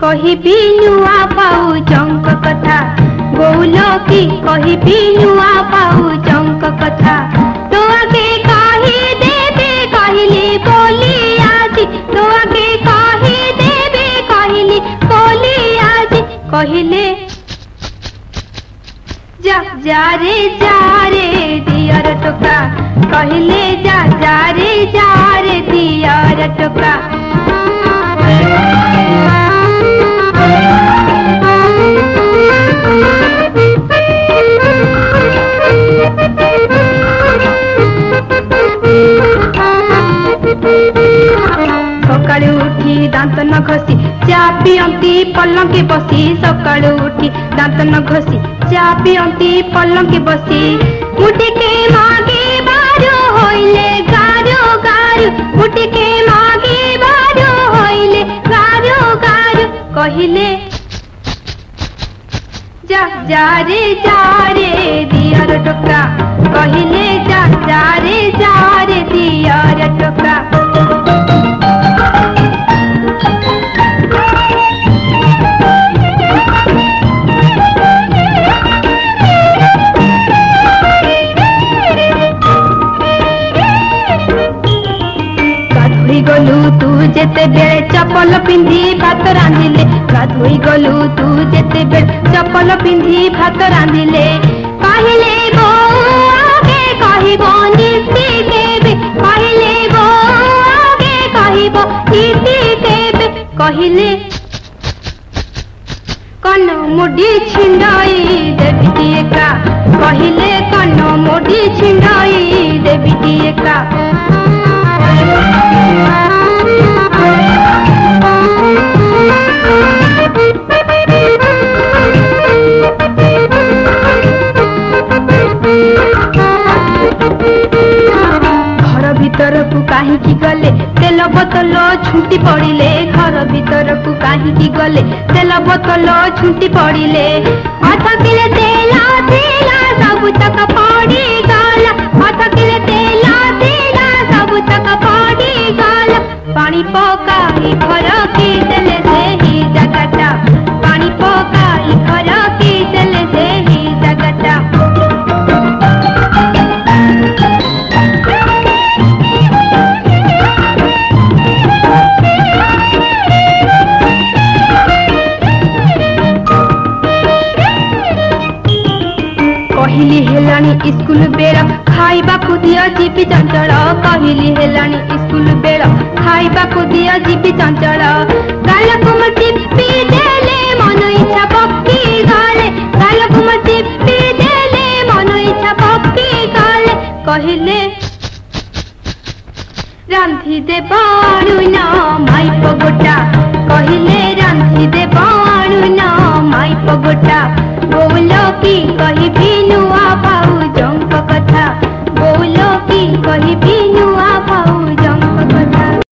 କହିବି ନୂଆ ପାଉଚଙ୍କ କଥା ଗୌଲକି କହିବି ନୂଆ ପାଉଚଙ୍କ କଥା ତୋ ଆଗେ କହିଦେବି କହିଲି ବୋଲି ଆଜି ତୋ ଆଗେ କହିଦେବି କହିଲି ବୋଲି ଆଜି କହିଲେ जा जा रे जा रे दियर टोका कहले जा जा रे जा रे दियर टोका उठी दात न घसी चा पिंती पलंगे बसी सका उठी दात न घसी चा पिंती पलंगे बसी उठिके मागे बारो होइले गारो गारो उठिके मागे बारो होइले कहिले जा जा रे जा रे दियार रे टोका ହୋଇଗଲୁ ତୁ ଯେତେବେଳେ ଚପଲ ପିନ୍ଧି ଭାତ ରାନ୍ଧିଲେ ଗାଧୋଇଗଲୁ ତୁ ଯେତେବେଳେ ଚପଲ ପିନ୍ଧି ଭାତ ରାନ୍ଧିଲେ କହିଲେ କହିବ ନୀତି ଦେବେ କହିଲେ କହିବ ନୀତି ଦେବେ କହିଲେ କନ ମୁଢି ଛିଣ୍ଡଇ ଦେବି ଟିଏକା କହିଲେ କନ ମୁଢି ଛିଣ୍ଡଇ ଦେବି ଟିଏକା ଭିତରକୁ କାହିଁକି ଗଲେ ତେଲ ବୋତଲ ଛୁଟି ପଡ଼ିଲେ ଘର ଭିତରକୁ କାହିଁକି ଗଲେ ତେଲ ବୋତଲ ଛୁଟି ପଡ଼ିଲେ ଅଠକିଲେ ତେଲ ଥିଲା ସବୁତକ ପଡ଼ିଗଲା ଅଠକିଲେ କହିଲି ହେଲାଣି ସ୍କୁଲ ବେଳ ଖାଇବାକୁ ଦିଅ ଯିବି ଚଞ୍ଚଳ କହିଲି ହେଲାଣି ସ୍କୁଲ ବେଳ ଖାଇବାକୁ ଦିଅ ଯିବି ଚଞ୍ଚଳ ଗାଲକୁ ମୁଁ ଚିପି ଦେଲେ ମନ ଇଚ୍ଛା ପକି ଗଲେ ଗାଲକୁ ମୁଁ ଚିପି ଦେଲେ ମନ ଇଚ୍ଛା ପକି ଗଲେ କହିଲେ ରାନ୍ଧି ଦେବ ମାଇପ o abalo.